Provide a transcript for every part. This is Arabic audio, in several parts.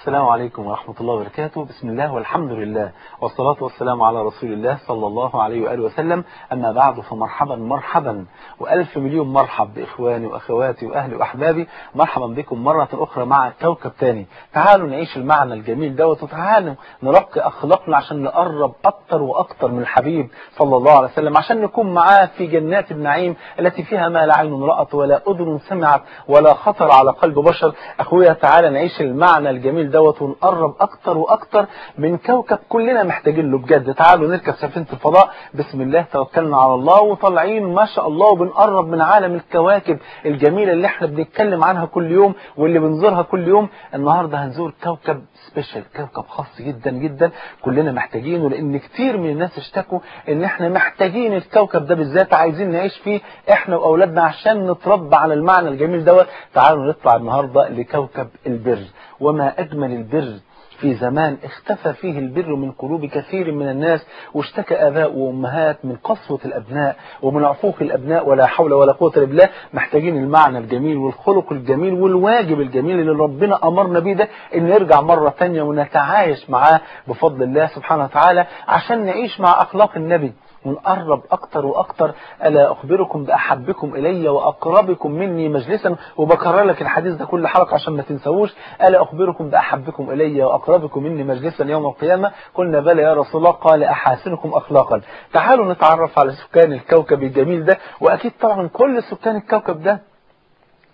السلام عليكم ورحمة الله وبركاته. بسم الله والحمد لله والصلاة والسلام على رسول الله صلى الله عليه وآله وسلم. أما بعد فمرحبا مرحبا. وألف مليون مرحب بإخواني وأخواتي وأهلي وأحبابي. مرحبا بكم مرة أخرى مع كوكب تاني. تعالوا نعيش المعنى الجميل دوت وتعالوا نرقي أخلاقنا عشان نقرب أكتر وأكتر من الحبيب صلى الله عليه وسلم عشان نكون معاه في جنات النعيم التي فيها ما لا عين رأت ولا أذن سمعت ولا خطر على قلب بشر. أخويا تعالى نعيش المعنى الجميل دوت ونقرب أكتر وأكتر من كوكب كلنا محتاجين له بجد. تعالوا نركب سفينة الفضاء. بسم الله توكلنا على الله. وطالعين ما شاء الله وبنقرب من عالم الكواكب الجميلة اللي إحنا بنتكلم عنها كل يوم واللي بنزورها كل يوم. النهاردة هنزور كوكب سبيشال كوكب خاص جدا جدا. كلنا محتاجينه لأن كتير من الناس اشتكوا إن إحنا محتاجين الكوكب ده بالذات عايزين نعيش فيه إحنا وأولادنا عشان نتربى على المعنى الجميل دوت. تعالوا نطلع النهاردة لكوكب البر. وما اجمل البر في زمان اختفى فيه البر من قلوب كثير من الناس واشتكى آباء وأمهات من قسوة الأبناء ومن عقوق الأبناء ولا حول ولا قوة إلا بالله محتاجين المعنى الجميل والخلق الجميل والواجب الجميل اللي ربنا أمرنا بيه ده إن نرجع مرة تانية ونتعايش معاه بفضل الله سبحانه وتعالى عشان نعيش مع أخلاق النبي. ونقرب أكتر وأكتر ألا أخبركم بأحبكم إلي وأقربكم مني مجلسا؟ وبكرر لك الحديث ده كل حلقة عشان ما تنسوش. ألا أخبركم بأحبكم إلي وأقربكم مني مجلسا يوم القيامة؟ قلنا بلى يا رسول الله قال أحاسنكم أخلاقا. تعالوا نتعرف على سكان الكوكب الجميل ده. وأكيد طبعا كل سكان الكوكب ده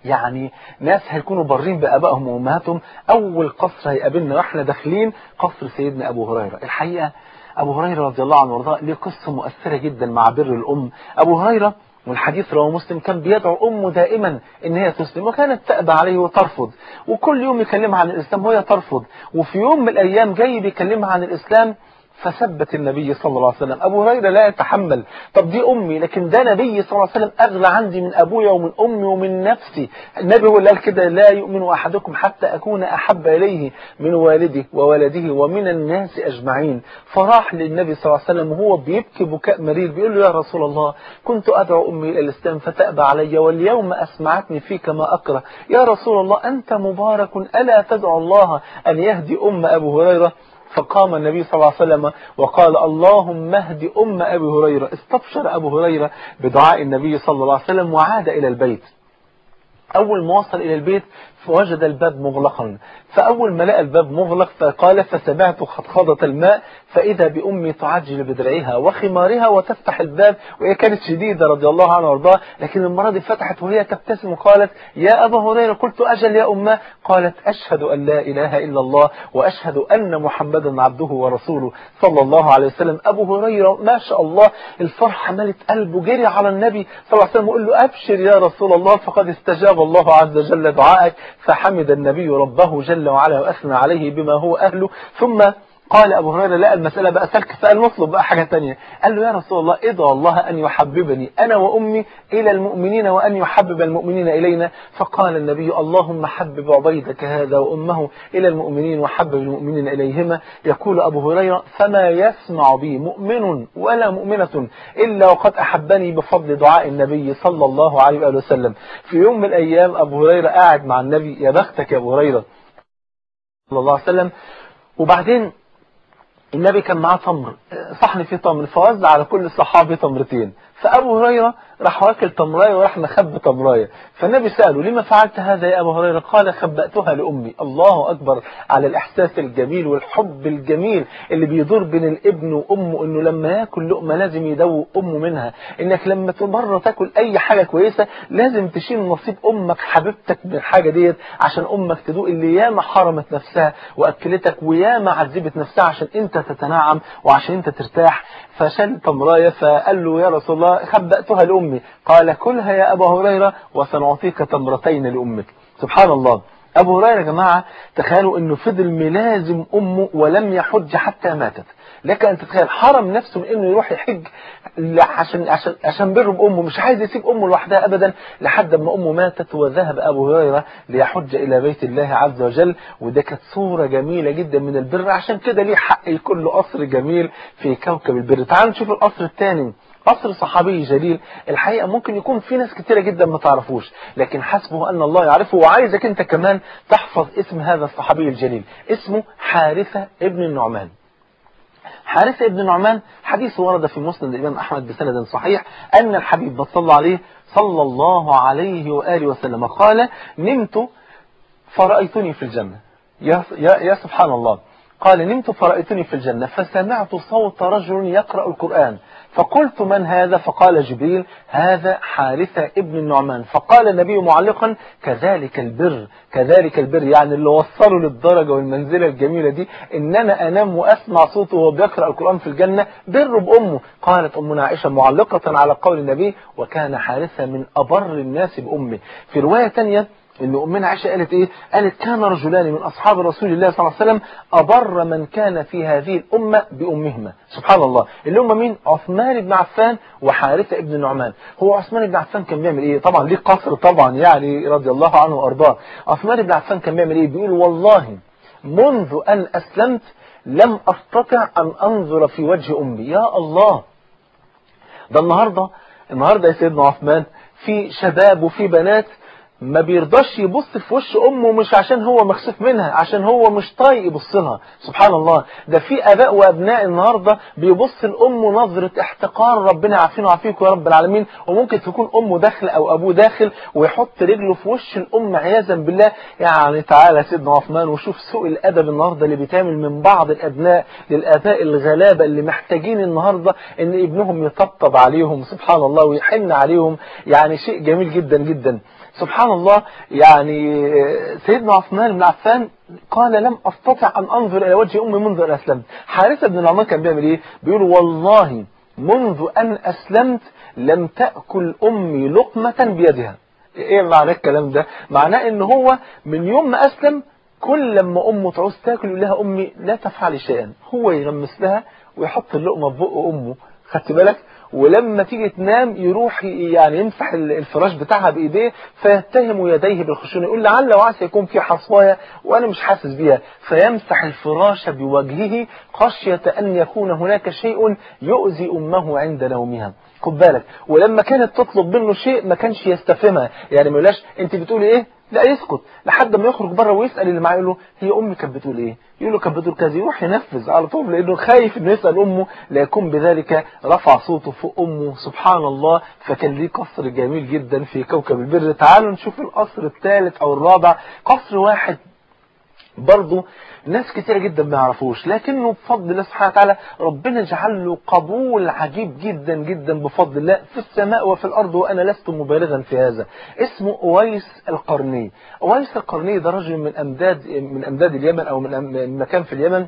يعني ناس هيكونوا بارين بآبائهم وأمهاتهم. أول قصر هيقابلنا وإحنا داخلين قصر سيدنا أبو هريرة. الحقيقة أبو هريرة رضي الله عنه وارضاه ليه قصة مؤثرة جدا مع بر الأم. أبو هريرة والحديث رواه مسلم كان بيدعو أمه دائما إن هي تسلم وكانت تأبى عليه وترفض. وكل يوم يكلمها عن الإسلام وهي ترفض وفي يوم من الأيام جاي بيكلمها عن الإسلام فثبت النبي صلى الله عليه وسلم. أبو هريرة لا يتحمل. طب دي أمي لكن ده نبي صلى الله عليه وسلم أغلى عندي من أبويا ومن أمي ومن نفسي. النبي هو اللي قال كده لا يؤمن أحدكم حتى أكون أحب إليه من والده وولده ومن الناس أجمعين. فراح للنبي صلى الله عليه وسلم وهو بيبكي بكاء مرير بيقول له يا رسول الله كنت أدعو أمي إلى الإسلام فتأبى علي واليوم أسمعتني فيك ما أكره. يا رسول الله أنت مبارك ألا تدعو الله أن يهدي أم أبو هريرة؟ فقام النبي صلى الله عليه وسلم وقال اللهم اهد أم أبي هريرة. استبشر أبو هريرة بدعاء النبي صلى الله عليه وسلم وعاد إلى البيت. أول ما وصل إلى البيت فوجد الباب مغلقا. فأول ما لقى الباب مغلق فقال فسمعت خطخضة الماء فإذا بأمي تعجل بدرعها وخمارها وتفتح الباب وهي كانت شديدة رضي الله عنها وأرضاها لكن المرة دي فتحت وهي تبتسم وقالت يا أبا هريرة قلت أجل يا أمة. قالت أشهد أن لا إله إلا الله وأشهد أن محمدا عبده ورسوله. صلى الله عليه وسلم. أبو هريرة ما شاء الله الفرحة ملت قلبه جري على النبي صلى الله عليه وسلم وقال له أبشر يا رسول الله فقد استجاب الله عز وجل دعائك فحمد النبي ربه جل وعلا وأثنى عليه بما هو أهله ثم قال أبو هريرة لا المسألة بقى سلك فقال نطلب بقى حاجة تانية. قال له يا رسول الله ادعو الله أن يحببني أنا وأمي إلى المؤمنين وأن يحبب المؤمنين إلينا. فقال النبي اللهم حبب عبيدك هذا وأمه إلى المؤمنين وحبب المؤمنين إليهما. يقول أبو هريرة فما يسمع بي مؤمن ولا مؤمنة إلا وقد أحبني بفضل دعاء النبي صلى الله عليه وآله وسلم. في يوم من الأيام أبو هريرة قاعد مع النبي يا بختك يا أبو هريرة صلى الله عليه وسلم. وبعدين النبي كان معاه تمر صحن فيه تمر فوزع على كل صحابي تمرتين. فأبو هريرة راح واكل تمراية وراح مخبي تمراية. فالنبي سأله لما فعلت هذا يا أبو هريرة؟ قال خبأتها لأمي. الله أكبر على الإحساس الجميل والحب الجميل اللي بيدور بين الابن وأمه إنه لما يأكل لقمة لازم يدوق أمه منها. إنك لما مرة تاكل أي حاجة كويسة لازم تشيل نصيب أمك حبيبتك من الحاجة ديت عشان أمك تدوق اللي ياما حرمت نفسها وأكلتك وياما عذبت نفسها عشان أنت تتنعم وعشان أنت ترتاح. فشال تمراية فقال له يا رسول الله خبأتها لأمي قال كلها يا أبا هريرة وسنعطيك تمرتين لأمك. سبحان الله أبو هريرة يا جماعة تخيلوا أنه فضل ملازم أمه ولم يحج حتى ماتت. لك أن تتخيل حرم نفسه من أنه يروح يحج عشان عشان عشان بره بأمه. مش عايز يسيب أمه لوحدها أبدا. لحد ما أمه ماتت وذهب أبو هريرة ليحج إلى بيت الله عز وجل. وده كانت صورة جميلة جدا من البر. عشان كده ليه حق يكون له قصر جميل في كوكب البر. تعالوا نشوف القصر الثاني. قصر صحابي جليل. الحقيقة ممكن يكون في ناس كتيرة جدا ما تعرفوش لكن حسبه أن الله يعرفه وعايزك أنت كمان تحفظ اسم هذا الصحابي الجليل. اسمه حارثة ابن النعمان. حارثة ابن النعمان حديث ورد في مسند الإمام أحمد بسند صحيح أن الحبيب صلى عليه صلى الله عليه وآله وسلم قال نمت فرأيتني في الجنة. يا, يا, يا سبحان الله. قال نمت فرأيتني في الجنة فسمعت صوت رجل يقرأ القرآن. فقلت من هذا؟ فقال جبريل هذا حارثة ابن النعمان. فقال النبي معلقا كذلك البر. كذلك البر يعني اللي وصله للدرجة والمنزلة الجميلة دي ان أنا أنام وأسمع صوته وهو بيقرأ القرآن في الجنة بر بأمه. قالت أمنا عائشة معلقة على قول النبي وكان حارثة من أبر الناس بأمه. في رواية تانية ان أمنا عائشة قالت إيه؟ قالت كان رجلان من أصحاب رسول الله صلى الله عليه وسلم أبر من كان في هذه الأمة بأمهما. سبحان الله. اللي هم مين؟ عثمان بن عفان وحارثة ابن النعمان هو عثمان بن عفان كان بيعمل إيه؟ طبعا ليه قصر طبعا يعني رضي الله عنه وأرضاه. عثمان بن عفان كان بيعمل إيه؟ بيقول والله منذ أن أسلمت لم أستطع أن أنظر في وجه أمي. يا الله. ده النهارده النهارده يا سيدنا عثمان في شباب وفي بنات ما بيرضاش يبص في وش أمه مش عشان هو مكسوف منها عشان هو مش طايق يبص لها. سبحان الله. ده في آباء وأبناء النهارده بيبص لامه نظرة احتقار ربنا يعافينا ويعافيكم يا رب العالمين. وممكن تكون امه داخل أو أبوه داخل ويحط رجله في وش الأم عياذا بالله. يعني تعالى سيدنا عثمان وشوف سوء الأدب النهارده اللي بيتعمل من بعض الأبناء للآباء الغلابة اللي محتاجين النهارده إن ابنهم يطبطب عليهم. سبحان الله ويحن عليهم. يعني شيء جميل جدا جدا. سبحان الله يعني سيدنا عثمان بن عفان قال لم أستطع أن أنظر إلى وجه أمي منذ أن أسلمت. حارثه بن النعمان كان بيعمل إيه؟ بيقول والله منذ أن أسلمت لم تأكل أمي لقمة بيدها. إيه معنى الكلام ده؟ معناه إن هو من يوم ما أسلم كل لما أمه تعوز تأكل يقول لها أمي لا تفعلي شيئا. هو يغمس لها ويحط اللقمة في بق أمه. خدت بالك؟ ولما تيجي تنام يروح يعني يمسح الفراش بتاعها بإيديه فيتهم يديه بالخشونة يقول لعل وعسى يكون في حصوايه وأنا مش حاسس بيها. فيمسح الفراش بوجهه خشية أن يكون هناك شيء يؤذي أمه عند نومها. خد بالك ولما كانت تطلب منه شيء ما كانش يستفهمها. يعني ما يقولهاش أنت بتقولي إيه؟ لا يسكت. لحد ما يخرج بره ويسأل اللي معاه يقول له هي أمي كانت بتقول إيه؟ يقول له كانت بتقول كذا. يروح ينفذ على طول لأنه خايف إنه يسأل أمه لا يكون بذلك رفع صوته فوق أمه. سبحان الله فكان ليه قصر جميل جدا في كوكب البر. تعالوا نشوف القصر الثالث أو الرابع. قصر واحد برضه ناس كتيرة جدا ما يعرفوش لكنه بفضل الله سبحانه وتعالى ربنا جعل له قبول عجيب جدا جدا بفضل الله في السماء وفي الأرض وأنا لست مبالغا في هذا. اسمه أويس القرني. أويس القرني ده رجل من أمداد من أمداد اليمن أو من مكان في اليمن.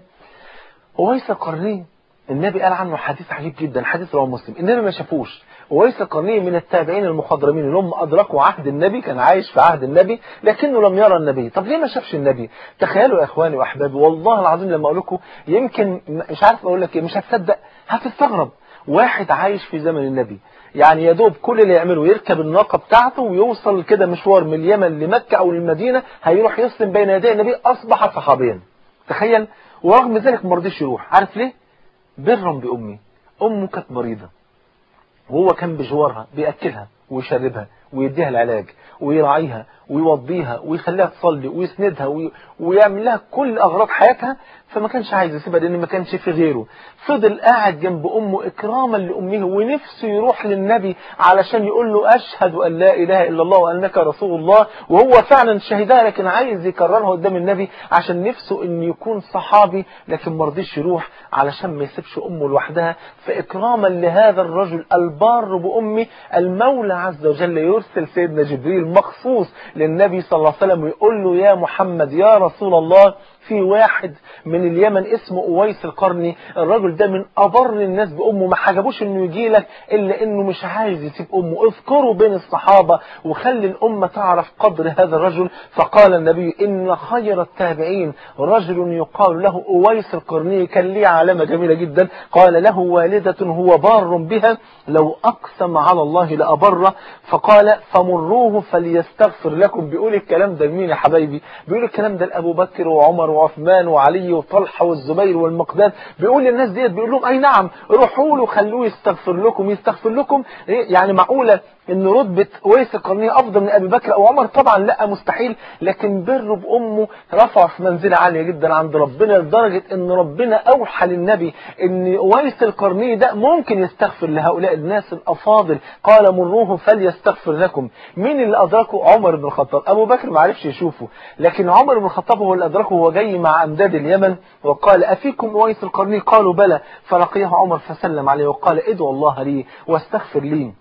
أويس القرني النبي قال عنه حديث عجيب جدا حديث رواه مسلم. النبي ما شافوش. وويس القرني من التابعين المخضرمين اللي هم أدركوا عهد النبي كان عايش في عهد النبي لكنه لم يرى النبي. طب ليه ما شافش النبي؟ تخيلوا يا إخواني وأحبابي والله العظيم لما أقول لكم يمكن مش عارف أقول لك إيه مش هتصدق هتستغرب. واحد عايش في زمن النبي يعني يا دوب كل اللي يعمله يركب الناقة بتاعته ويوصل كده مشوار من اليمن لمكة أو للمدينة هيروح يسلم بين يدي النبي أصبح صحابيا. تخيل ورغم ذلك ما رضيش يروح. عارف ليه؟ برا بأمي. أمه كانت مريضة. وهو كان بجوارها بيأكلها ويشربها ويديها العلاج ويراعيها ويوضيها ويخليها تصلي ويسندها وي... ويعمل لها كل أغراض حياتها فما كانش عايز يسيبها لأن ما كانش في غيره. فضل قاعد جنب أمه إكراما لأمه ونفسه يروح للنبي علشان يقول له أشهد أن لا إله إلا الله وأنك رسول الله وهو فعلا شهدها لكن عايز يكررها قدام النبي عشان نفسه أن يكون صحابي لكن ما رضيش يروح علشان ما يسيبش أمه لوحدها. فإكراما لهذا الرجل البار بأمه المولى عز وجل يرسل سيدنا جبريل مخصوص للنبي صلى الله عليه وسلم ويقول له يا محمد يا رسول الله في واحد من اليمن اسمه أويس القرني. الرجل ده من أبر الناس بأمه. ما حجبوش إنه يجي لك إلا إنه مش عايز يسيب أمه. اذكروا بين الصحابة وخلي الأمة تعرف قدر هذا الرجل. فقال النبي إن خير التابعين. رجل يقال له أويس القرني. كان ليه علامة جميلة جدا. قال له والدة هو بار بها. لو أقسم على الله لأبره فقال فمروه فليستغفر لكم. بيقول الكلام ده لمين يا حبايبي؟ بيقول الكلام ده لأبو بكر وعمر وعثمان وعلي وطلحة والزبير والمقداد. بيقول للناس ديت بيقول لهم أي نعم روحوا له خلوه يستغفر لكم يستغفر لكم. يعني معقولة إن رتبة ويس القرنية أفضل من أبي بكر؟ أو عمر طبعا لأ مستحيل. لكن بره بأمه رفع في منزلة عالية جدا عند ربنا لدرجة إن ربنا أوحى للنبي إن ويس القرني ده ممكن يستغفر لهؤلاء الناس الأفاضل. قال مروه فليستغفر لكم. مين اللي أدركه؟ عمر بن الخطاب. أبو بكر ما عرفش يشوفه لكن عمر بن الخطاب هو اللي أدركه وهو جاي مع أمداد اليمن وقال أفيكم ويس القرني؟ قالوا بلى. فلقيه عمر فسلم عليه وقال ادعوا الله لي واستغفر لي.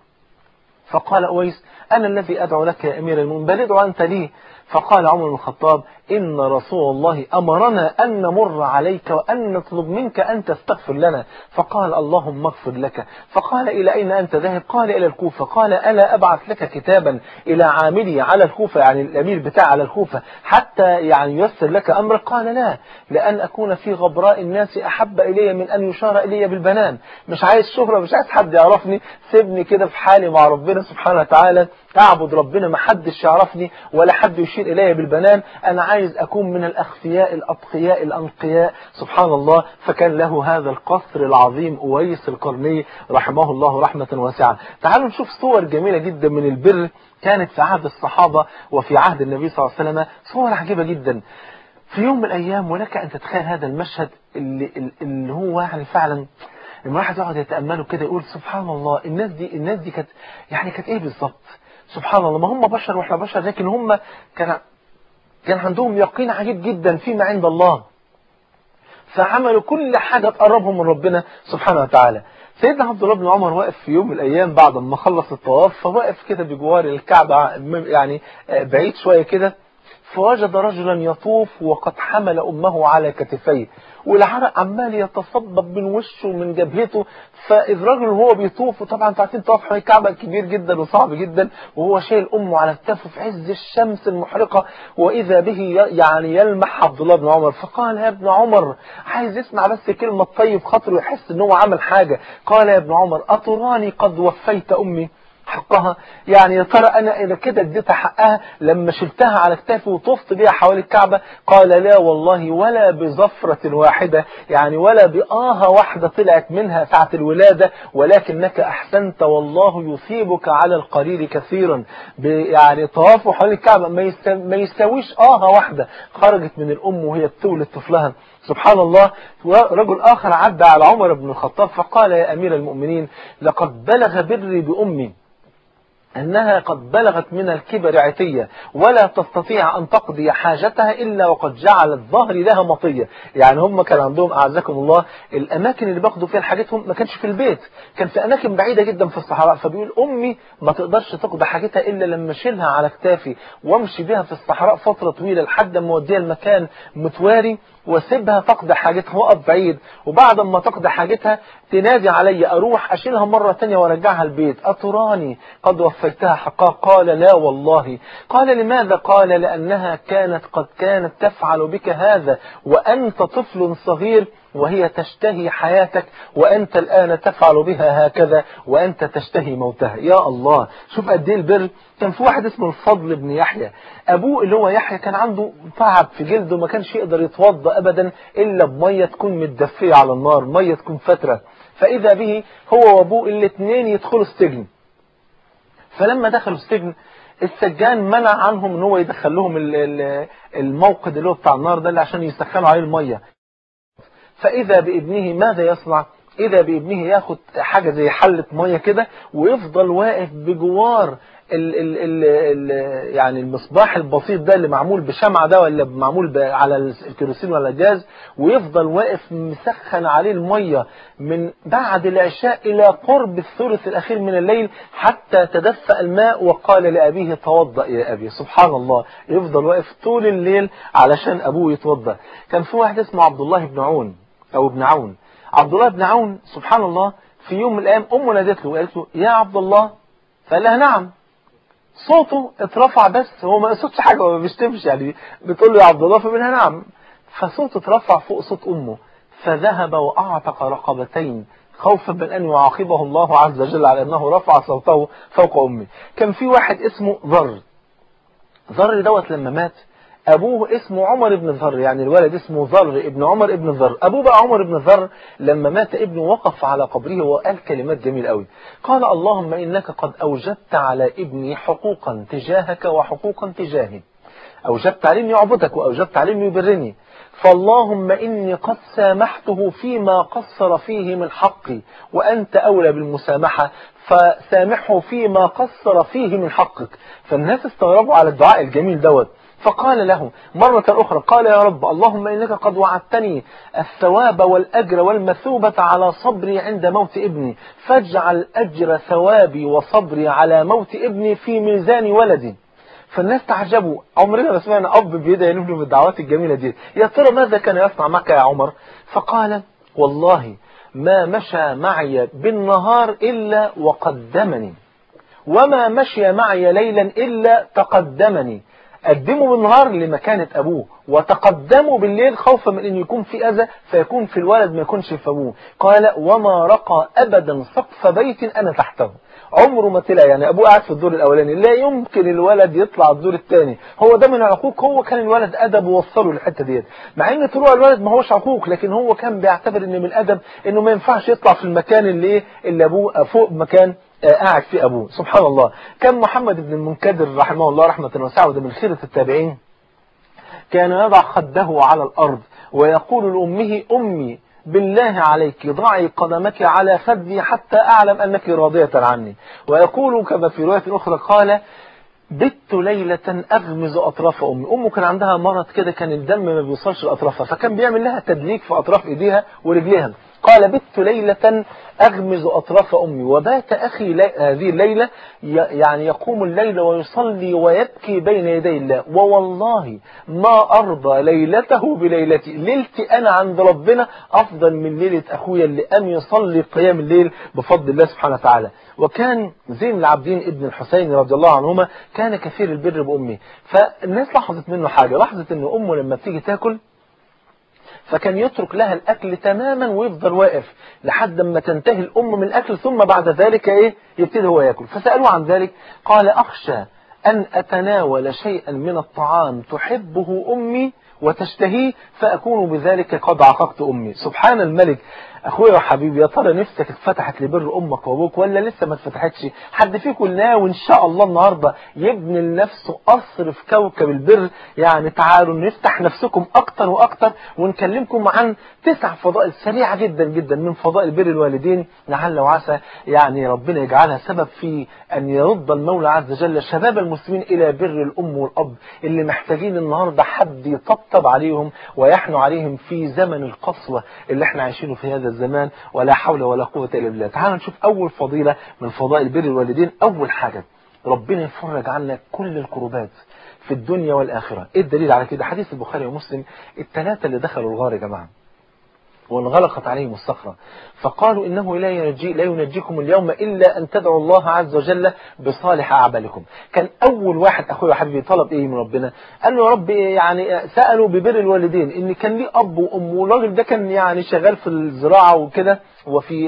فقال أويس أنا الذي أدعو لك يا أمير المؤمنين. بل ادعو أنت لي. فقال عمر بن الخطاب إن رسول الله أمرنا أن نمر عليك وأن نطلب منك أن تستغفر لنا. فقال اللهم اغفر لك. فقال إلى أين أنت ذاهب؟ قال إلى الكوفة. قال ألا أبعث لك كتابا إلى عاملي على الكوفة يعني الأمير بتاع على الكوفة حتى يعني ييسر لك أمرك؟ قال لا. لأن أكون في غبراء الناس أحب إلي من أن يشار إلي بالبنان. مش عايز شهرة مش عايز حد يعرفني. سيبني كده في حالي مع ربنا سبحانه وتعالى. أعبد ربنا ما حدش يعرفني ولا حد يشير إلي بالبنان. أنا عايز أكون من الأخفياء الأتقياء الأنقياء. سبحان الله. فكان له هذا القصر العظيم أويس القرني رحمه الله رحمة واسعة. تعالوا نشوف صور جميلة جدا من البر. كانت في عهد الصحابة وفي عهد النبي صلى الله عليه وسلم. صور عجيبة جدا. في يوم من الأيام ولك أن تتخيل هذا المشهد اللي, اللي هو يعني فعلا لما واحد يقعد يتأمله كده يقول سبحان الله الناس دي الناس دي كانت يعني كانت إيه بالظبط؟ سبحان الله ما هم بشر وإحنا بشر لكن هم كان كان عندهم يقين عجيب جدا فيما عند الله. فعملوا كل حاجة تقربهم من ربنا سبحانه وتعالى. سيدنا عبد الله بن عمر واقف في يوم من الأيام بعد ما خلص الطواف فواقف كده بجوار الكعبة يعني بعيد شوية كده فوجد رجلا يطوف وقد حمل أمه على كتفيه والعرق عمال يتصبب من وشه ومن جبهته فإذ رجل وهو بيطوف وطبعا عارفين طواف حوالين الكعبة كبير جدا وصعب جدا وهو شايل أمه على كتفه في عز الشمس المحرقة وإذا به يعني يلمح عبد الله بن عمر. فقال يا ابن عمر عايز يسمع بس كلمة طيب خاطره يحس إن هو عمل حاجة. قال يا ابن عمر أتراني قد وفيت أمي؟ حقها. يعني يا ترى أنا إذا كده اديتها حقها لما شلتها على كتافي وطفت بيها حوالي الكعبة قال لا والله ولا بزفرة واحدة يعني ولا بآهة واحدة طلعت منها ساعة الولادة ولكنك أحسنت والله يثيبك على القليل كثيرا. يعني طوافه حوالي الكعبة ما يستويش آهة واحدة خرجت من الأم وهي بتولد طفلها سبحان الله. رجل آخر عدى على عمر بن الخطاب فقال يا أمير المؤمنين لقد بلغ بري بأمي أنها قد بلغت من الكبر عتية ولا تستطيع أن تقضي حاجتها إلا وقد جعلت ظهري لها مطية. يعني هم كان عندهم أعزكم الله الأماكن اللي باخدوا فيها حاجتهم ما كانش في البيت. كان في أماكن بعيدة جدا في الصحراء فبيقول أمي ما تقدرش تقضي حاجتها إلا لما أشيلها على كتافي وأمشي بها في الصحراء فترة طويلة لحد ما أوديها المكان متواري. واسيبها تقضي حاجتها وقف بعيد. وبعد ما تقضي حاجتها تنادي علي أروح أشيلها مرة تانية وأرجعها البيت. أتراني قد وفيتها حقها؟ قال لا والله. قال لماذا؟ قال لأنها كانت قد كانت تفعل بك هذا وأنت طفل صغير وهي تشتهي حياتك وأنت الآن تفعل بها هكذا وأنت تشتهي موتها. يا الله شوف قد إيه البر. كان في واحد اسمه الفضل بن يحيى. أبوه اللي هو يحيى كان عنده تعب في جلده ما كانش يقدر يتوضأ أبدا إلا بمية تكون متدفية على النار مية تكون فترة. فإذا به هو وأبوه الاثنين يدخلوا السجن. فلما دخلوا السجن السجان منع عنهم إن هو يدخل لهم الموقد اللي هو بتاع النار ده اللي عشان يسخنوا عليه المية. فإذا بابنه ماذا يصنع؟ إذا بابنه ياخد حاجة زي حلة مية كده ويفضل واقف بجوار ال ال ال ال يعني المصباح البسيط ده اللي معمول بشمعة ده ولا معمول على الكيروسين ولا الجاز ويفضل واقف مسخن عليه المية من بعد العشاء إلى قرب الثلث الأخير من الليل حتى تدفأ الماء وقال لأبيه توضأ يا أبي. سبحان الله. يفضل واقف طول الليل علشان أبوه يتوضأ. كان في واحد اسمه عبد الله بن عون. أو ابن عون. عبد الله بن عون سبحان الله في يوم من الأيام أمه نادت له وقالت له يا عبد الله. فقال لها نعم. صوته اترفع بس هو ما يقصدش حاجة ما بيشتمش يعني بتقول له يا عبد الله فمنها نعم. فصوته اترفع فوق صوت أمه فذهب وأعتق رقبتين خوفا من أن يعاقبه الله عز وجل على أنه رفع صوته فوق أمه. كان في واحد اسمه ذر. ذر دوت لما مات أبوه اسمه عمر بن ذر يعني الولد اسمه ذر ابن عمر ابن ذر أبوه بقى عمر بن ذر لما مات ابنه وقف على قبره وقال كلمات جميلة قوي قال اللهم إنك قد أوجبت على ابني حقوقا تجاهك وحقوقا تجاهي. أوجبت عليه أن يعبدك وأوجبت عليه أن يبرني. فاللهم إني قد سامحته فيما قصر فيه من حقي وأنت أولى بالمسامحة فسامحه فيما قصر فيه من حقك فالناس استغربوا على الدعاء الجميل دوت. فقال له مرة أخرى قال يا رب اللهم إنك قد وعدتني الثواب والأجر والمثوبة على صبري عند موت ابني. فاجعل أجر ثوابي وصبري على موت ابني في ميزان ولدي فالناس تعجبوا عمرنا ما سمعنا أب بيدعي له بالدعوات الجميلة دي. يا ترى ماذا كان يصنع معك يا عمر؟ فقال والله ما مشى معي بالنهار إلا وقدمني. وما مشي معي ليلا إلا تقدمني. قدموا بالنهار لمكانة أبوه وتقدموا بالليل خوفا من أن يكون في أذى فيكون في الولد ما يكونش في أبوه. قال وما رقى أبدا سقف بيت أنا تحته. عمره ما طلع يعني أبوه قاعد في الدور الأولاني. لا يمكن الولد يطلع الدور الثاني. هو ده من العقوق هو كان الولد أدب ووصله للحتة ديت. مع أن طلوع الولد ما هوش عقوق لكن هو كان بيعتبر أن من الأدب أنه ما ينفعش يطلع في المكان اللي إيه؟ اللي أبوه فوق مكان قاعد في أبوه. سبحان الله. كان محمد بن المنكدر رحمه الله رحمة واسعة وده من خيرة التابعين كان يضع خده على الأرض ويقول لأمه أمي بالله عليك ضعي قدمك على خدي حتى أعلم أنك راضية عني. ويقول كما في رواية أخرى قال بت ليلة أغمز أطراف أمي. أمه كان عندها مرض كده كان الدم ما بيوصلش لأطرافها فكان بيعمل لها تدليك في أطراف إيديها ورجليها. قال بت ليلة أغمز أطراف أمي وبات أخي. هذه الليلة يعني يقوم الليل ويصلي ويبكي بين يدي الله. ووالله ما أرضى ليلته بليلتي. ليلتي أنا عند ربنا أفضل من ليلة أخويا اللي أم يصلي قيام الليل بفضل الله سبحانه وتعالى. وكان زين العابدين ابن الحسين رضي الله عنهما كان كثير البر بأمه. فالناس لاحظت منه حاجة لاحظت أن أمه لما تيجي تاكل فكان يترك لها الأكل تماما ويفضل واقف لحد ما تنتهي الأم من الأكل ثم بعد ذلك إيه؟ يبتدي هو يأكل. فسألوه عن ذلك قال أخشى أن أتناول شيئا من الطعام تحبه أمي وتشتهيه فأكون بذلك قد عققت أمي. سبحان الملك. أخويا وحبيبي يا ترى نفسك اتفتحت لبر أمك وأبوك ولا لسه ما اتفتحتش؟ حد فيكم ناوي إن شاء الله النهاردة يبني لنفسه قصر في كوكب البر؟ يعني تعالوا نفتح نفسكم أكتر وأكتر ونكلمكم عن تسع فضائل سريعة جدا جدا من فضائل بر الوالدين. لعل وعسى يعني ربنا يجعلها سبب في أن يرد المولى عز وجل شباب المسلمين إلى بر الأم والأب اللي محتاجين النهاردة حد يطبطب عليهم ويحنو عليهم في زمن القسوة اللي إحنا عايشينه في هذا الزمان ولا حول ولا قوة إلا بالله. تعالوا نشوف أول فضيلة من فضائل بر الوالدين. أول حاجة ربنا يفرج عنا كل الكروبات في الدنيا والآخرة. إيه الدليل على كده؟ حديث البخاري ومسلم الثلاثة اللي دخلوا الغار يا جماعة. وانغلقت عليهم الصخرة. فقالوا إنه لا ينجي لا ينجيكم اليوم إلا أن تدعوا الله عز وجل بصالح أعمالكم. كان أول واحد أخوي وحبيبي طلب إيه من ربنا؟ قال له رب يعني سألوا ببر الوالدين. إن كان ليه أب وأم والراجل ده كان يعني شغال في الزراعة وكده وفي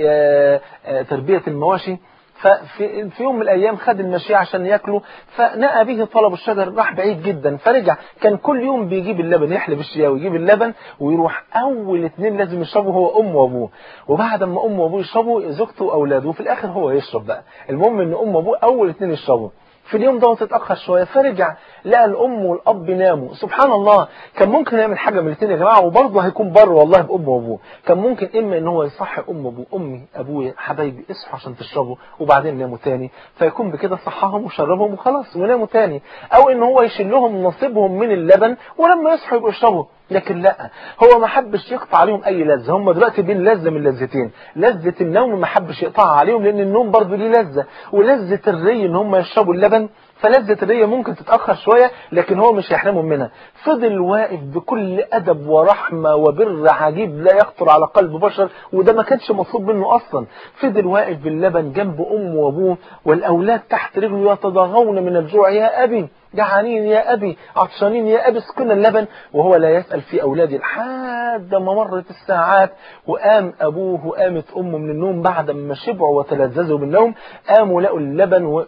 تربية المواشي ففي في يوم من الأيام خد المشي عشان ياكله فنأى به طلب الشجر راح بعيد جدا فرجع. كان كل يوم بيجيب اللبن يحلب الشيا ويجيب اللبن ويروح أول اتنين لازم يشربوا هو أمه وأبوه. وبعد ما أمه وأبوه يشربوا زوجته وأولاده وفي الآخر هو يشرب بقى. المهم إن أمه وأبوه أول اتنين يشربوا. في اليوم ده تتأخر شوية فرجع لقى الأم والأب ناموا سبحان الله كان ممكن يعمل حاجة من الاثنين يا جماعة وبرضه هيكون بر والله بأمه وأبوه. كان ممكن إما إن هو يصحي أم وأبوه أمي أبويا حبايبي اصحوا عشان تشربوا وبعدين ناموا تاني. فيكون بكده صحاهم وشربهم وخلاص وناموا تاني. أو إن هو يشيل لهم نصيبهم من اللبن ولما يصحوا يبقوا يشربوا. لكن لا. هو ما حبش يقطع عليهم أي لذة. هم دلوقتي بين لذة من لذتين. لذة النوم ما حبش يقطعها عليهم لأن النوم برضه ليه لذة. ولذة الري إن هم يشربوا اللبن فلذة الري ممكن تتأخر شوية لكن هو مش يحرمهم منها. فضل واقف بكل أدب ورحمة وبر عجيب لا يخطر على قلب بشر وده ما كانش مطلوب منه أصلا. فضل واقف باللبن جنب أمه وأبوه والأولاد تحت رجله يتضاغون من الجوع. يا أبي جعانين يا أبي عطشانين يا أبي اسقنا اللبن. وهو لا يسأل في أولاده لحد ما مرت الساعات. وقام أبوه وقامت أمه من النوم بعد ما شبعوا وتلذذوا بالنوم. قاموا لقوا اللبن.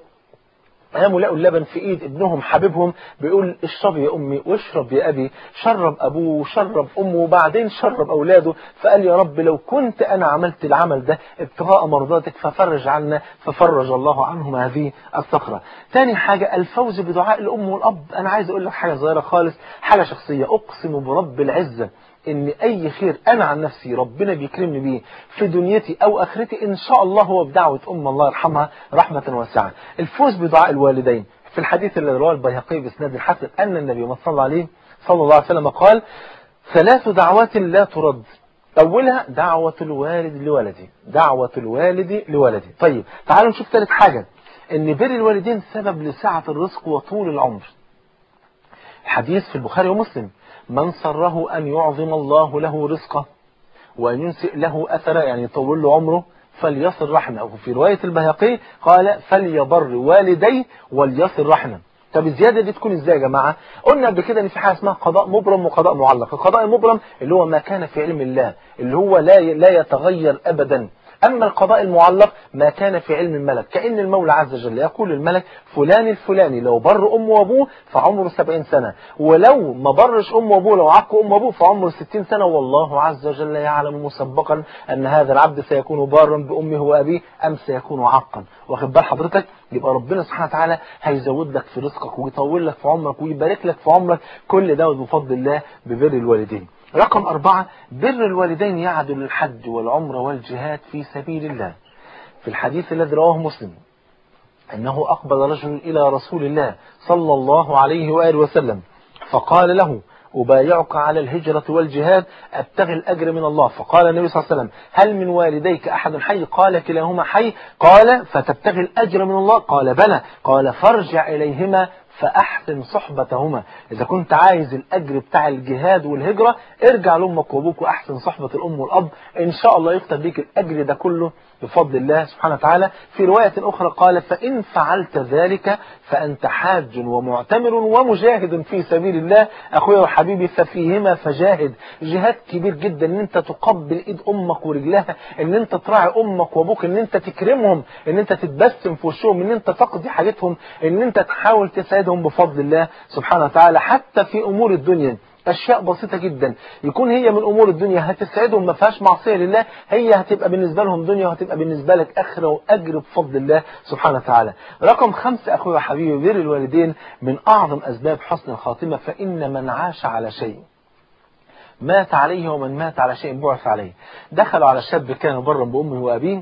قاموا لقوا اللبن في إيد ابنهم حبيبهم بيقول اشرب يا أمي واشرب يا أبي. شرب أبوه وشرب أمه وبعدين شرب أولاده. فقال يا رب لو كنت أنا عملت العمل ده ابتغاء مرضاتك ففرج عنا ففرج الله عنهم هذه الصخرة. تاني حاجة الفوز بدعاء الأم والأب. أنا عايز أقول لك حاجة صغيرة خالص حاجة شخصية. أقسم برب العزة. إن أي خير أنا عن نفسي ربنا بيكرمني بيه في دنيتي أو آخرتي إن شاء الله هو بدعوة أم الله يرحمها رحمة واسعة. الفوز بدعاء الوالدين. في الحديث الذي رواه البيهقي بإسناد الحسن أن النبي صلى عليه صلى الله عليه وسلم قال ثلاث دعوات لا ترد. أولها دعوة الوالد لولده. دعوة الوالد لولده. طيب تعالوا نشوف ثالث حاجة. إن بر الوالدين سبب لسعة الرزق وطول العمر. حديث في البخاري ومسلم. من سره أن يعظم الله له رزقه وأن ينسئ له أثره يعني يطول له عمره فليصل رحمه. وفي رواية البهقي قال فليبر والديه وليصل رحمه. طب الزيادة دي تكون إزاي يا جماعة؟ قلنا قبل كده إن في حاجة اسمها قضاء مبرم وقضاء معلق. القضاء المبرم اللي هو ما كان في علم الله اللي هو لا لا يتغير ابدا. أما القضاء المعلق ما كان في علم الملك. كأن المولى عز وجل يقول للملك فلان الفلاني لو بر أمه وأبوه فعمره سبعين سنة ولو ما برش أمه وأبوه لو عق أمه وأبوه فعمره ستين سنة. والله عز وجل يعلم مسبقا أن هذا العبد سيكون بارا بأمه وأبيه أم سيكون عاقا. واخد بال حضرتك؟ يبقى ربنا سبحانه وتعالى هيزود لك في رزقك ويطول لك في عمرك ويبارك لك في عمرك. كل ده بفضل الله ببر الوالدين. رقم أربعة بر الوالدين يعدل الحج والعمر والجهاد في سبيل الله. في الحديث الذي رواه مسلم أنه أقبل رجل إلى رسول الله صلى الله عليه وآله وسلم فقال له أبايعك على الهجرة والجهاد أبتغي الأجر من الله. فقال النبي صلى الله عليه وسلم هل من والديك أحد حي؟ قال كلاهما حي. قال فتبتغي الأجر من الله. قال بلى. قال فارجع إليهما فأحسن صحبتهما. إذا كنت عايز الأجر بتاع الجهاد والهجرة ارجع لأمك وأبوك وأحسن صحبة الأم والأب. إن شاء الله يكتب ليك الأجر ده كله. بفضل الله سبحانه وتعالى في رواية أخرى قال فإن فعلت ذلك فأنت حاج ومعتمر ومجاهد في سبيل الله. أخويا وحبيبي ففيهما فجاهد. جهاد كبير جدا إن أنت تقبل إيد أمك ورجلها إن أنت تراعي أمك وأبوك إن أنت تكرمهم إن أنت تتبسم في وشهم إن أنت تقضي حاجتهم إن أنت تحاول تساعدهم بفضل الله سبحانه وتعالى حتى في أمور الدنيا. أشياء بسيطة جدا. يكون هي من أمور الدنيا هتسعدهم ما فيهاش معصية لله هي هتبقى بالنسبة لهم دنيا وهتبقى بالنسبة لك آخرة وأجر بفضل الله سبحانه وتعالى. رقم خمسة أخوي وحبيبي بر الوالدين من أعظم أسباب حسن الخاتمة فإن من عاش على شيء مات عليه ومن مات على شيء بعث عليه. دخلوا على شاب كان برا بأمه وأبيه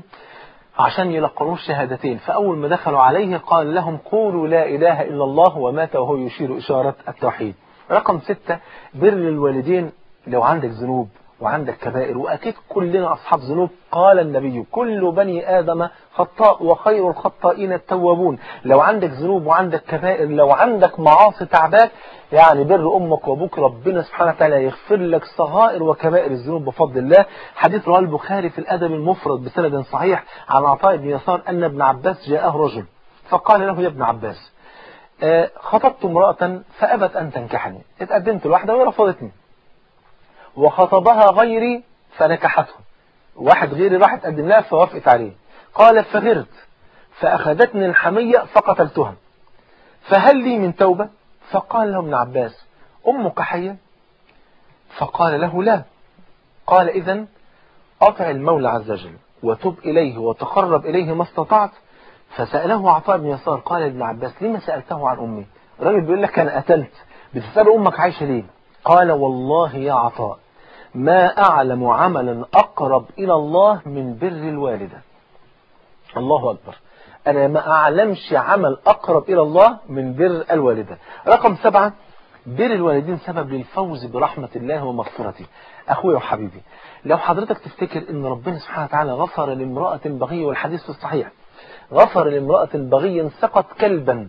عشان يلقنوه الشهادتين. فأول ما دخلوا عليه قال لهم قولوا لا إله إلا الله ومات وهو يشير إشارة التوحيد. رقم ستة بر الوالدين لو عندك ذنوب وعندك كبائر وأكيد كلنا أصحاب ذنوب قال النبي كل بني آدم خطاء وخير الخطائين التوابون. لو عندك ذنوب وعندك كبائر لو عندك معاصي تعباك يعني بر أمك وأبوك ربنا سبحانه وتعالى يغفر لك صغائر وكبائر الذنوب بفضل الله. حديث رواه البخاري في الأدب المفرد بسند صحيح عن عطاء بن يسار أن ابن عباس جاءه رجل فقال له يا ابن عباس خطبت امرأة فأبت أن تنكحني. اتقدمت لواحدة ورفضتني. وخطبها غيري فنكحته. واحد غيري راح اتقدم لها فوافقت عليه قال فغرت. فأخذتني الحمية فقتلتها. فهل لي من توبة؟ فقال له ابن عباس أمك حية؟ فقال له لا. قال إذا أطع المولى عز وجل وتب إليه وتقرب إليه ما استطعت فسأله عطاء بن يسار قال ابن عباس لما سألته عن أمي؟ الراجل بيقول لك أنا قتلت. بتسأل أمك عايشة ليه؟ قال والله يا عطاء ما أعلم عملا أقرب إلى الله من بر الوالدة. الله أكبر. أنا ما أعلمش عمل أقرب إلى الله من بر الوالدة. رقم سبعة بر الوالدين سبب للفوز برحمة الله ومغفرته. أخوي وحبيبي لو حضرتك تفتكر أن ربنا سبحانه وتعالى غفر لامرأة بغية والحديث الصحيح غفر لامرأة بغي سقط كلبا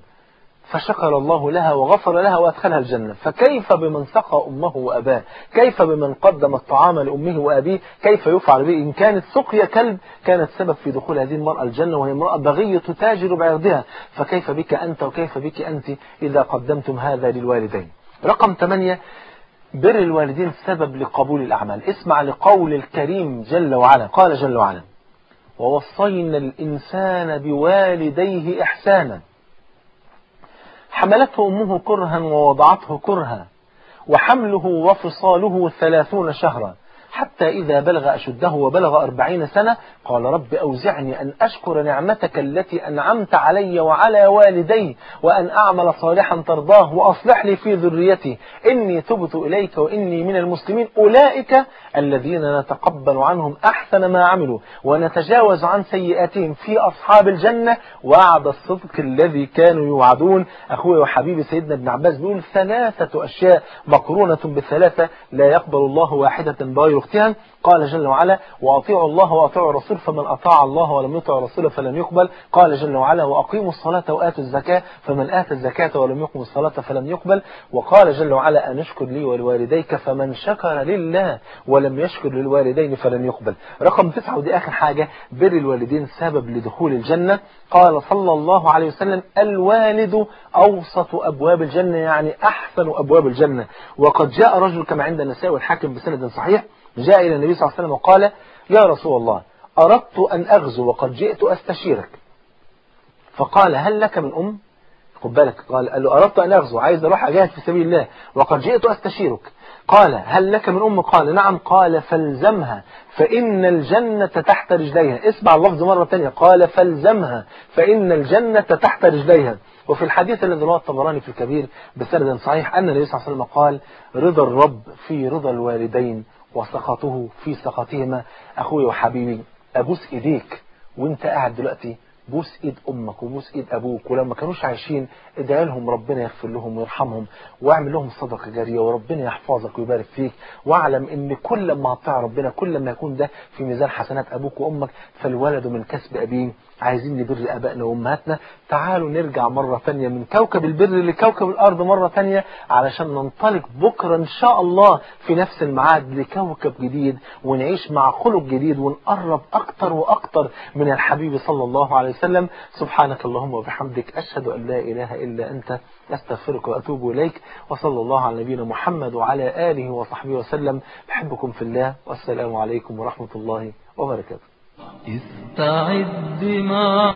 فشكر الله لها وغفر لها وأدخلها الجنة. فكيف بمن سقى أمه وأباه؟ كيف بمن قدم الطعام لأمه وأبيه؟ كيف يفعل به؟ إن كانت سقيا كلب كانت سبب في دخول هذه المرأة الجنة وهي امرأة بغية تتاجر بعرضها. فكيف بك أنت وكيف بك أنت إذا قدمتم هذا للوالدين؟ رقم 8 بر الوالدين سبب لقبول الأعمال. اسمع لقول الكريم جل وعلا. قال جل وعلا ووصينا الإنسان بوالديه إحسانا. حملته أمه كرها ووضعته كرها وحمله وفصاله ثلاثون شهرا. حتى إذا بلغ أشده وبلغ أربعين سنة قال رب أوزعني أن أشكر نعمتك التي أنعمت علي وعلى والدي وأن أعمل صالحا ترضاه وأصلح لي في ذريتي. إني تبت إليك وإني من المسلمين. أولئك الذين نتقبل عنهم أحسن ما عملوا ونتجاوز عن سيئاتهم في أصحاب الجنة. وعد الصدق الذي كانوا يوعدون. أخوي وحبيبي سيدنا ابن عباس بيقول ثلاثة أشياء مقرونة بالثلاثة لا يقبل الله واحدة بغير أختها قال جل وعلا وأطيعوا الله وأطيعوا الرسول فمن أطاع الله ولم يطع الرسول فلن يقبل. قال جل وعلا وأقيموا الصلاة وآتوا الزكاة فمن آتى الزكاة ولم يقم الصلاة فلن يقبل. وقال جل وعلا أن اشكر لي ولوالديك فمن شكر لله ولم يشكر للوالدين فلن يقبل. رقم تسعة ودي آخر حاجة بر الوالدين سبب لدخول الجنة. قال صلى الله عليه وسلم الوالد أوسط أبواب الجنة يعني أحسن أبواب الجنة. وقد جاء رجل كما عند النساء والحاكم بسند صحيح جاء إلى النبي صلى الله عليه وسلم وقال يا رسول الله أردت أن أغزو وقد جئت أستشيرك. فقال هل لك من أم؟ خد بالك. قال, قال له أردت أن أغزو عايز أروح أجاهد في سبيل الله وقد جئت أستشيرك. قال هل لك من أم؟ قال نعم. قال فالزمها فإن الجنة تحت رجليها. اسمع اللفظ مرة تانية. قال فالزمها فإن الجنة تحت رجليها. وفي الحديث الذي رواه الطبراني في الكبير بسند صحيح أن النبي صلى الله عليه وسلم قال رضا الرب في رضا الوالدين وسخطه في سخطهما. أخوي وحبيبي أبوس إيديك وأنت قاعد دلوقتي بوس ايد أمك وبوس ايد أبوك ولما كانوش عايشين ادعي لهم ربنا يغفر لهم ويرحمهم واعمل لهم صدقة جارية وربنا يحفظك ويبارك فيك واعلم إن كل ما هتطيع ربنا كل ما يكون ده في ميزان حسنات أبوك وأمك فالولد من كسب أبيه. عايزين نبر آبائنا وأمهاتنا تعالوا نرجع مرة ثانية من كوكب البر لكوكب الأرض مرة ثانية علشان ننطلق بكرة إن شاء الله في نفس الميعاد لكوكب جديد ونعيش مع خلق جديد ونقرب أكتر وأكتر من الحبيب صلى الله عليه وسلم. سبحانك اللهم وبحمدك أشهد أن لا إله إلا أنت أستغفرك وأتوب إليك وصلى الله على نبينا محمد وعلى آله وصحبه وسلم. بحبكم في الله والسلام عليكم ورحمة الله وبركاته. استعد مع